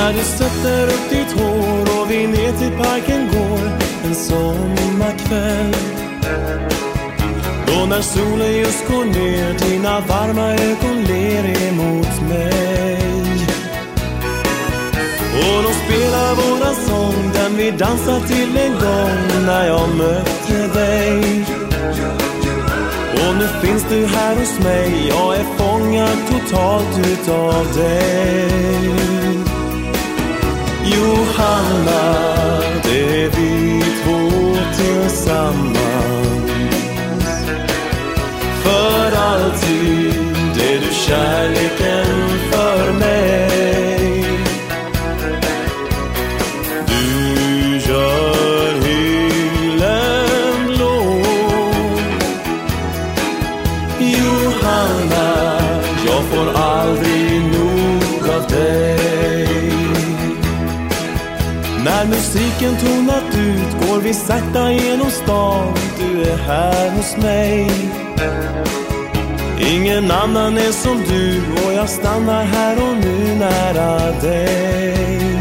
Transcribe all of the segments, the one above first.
När du sätter upp ditt hår och vi ner till parken går en sommarkväll. Då när solen just går ner dina varma ögon ler emot mig. Och de spelar våran sång den vi dansar till en gång när jag mötte dig. Och nu finns du här hos mig, jag är fångad totalt utav dig. Johanna, det är vi två tillsammans. För alltid är du kärleken för mig. Du gör himlen blå. Johanna, jag får aldrig nog av dig. När musiken tonat ut går vi sakta genom stan. Du är här hos mig. Ingen annan är som du och jag stannar här och nu nära dig.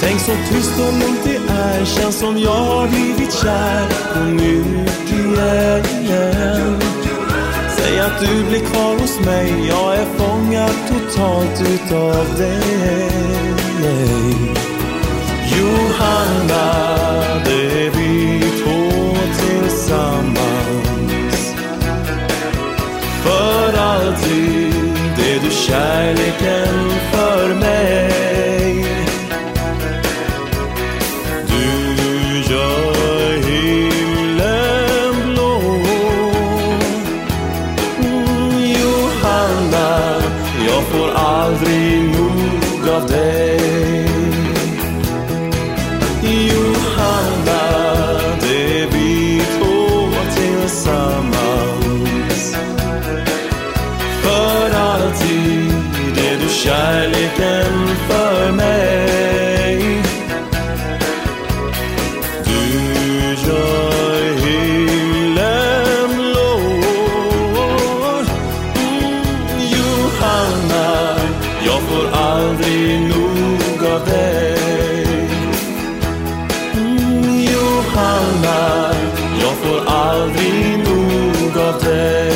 Tänk så tyst och lugnt det är, känns som jag har blivit kär på nytt igen. Säg att du blir kvar hos mig, jag är fångad totalt utav dig. Johanna, det är vi två tillsammans. För alltid är du kärleken för mig. Du gör himlen blå mm, Johanna, jag får aldrig Johanna, det är vi två tillsammans. För alltid är du kärleken för aldrig nog av dig.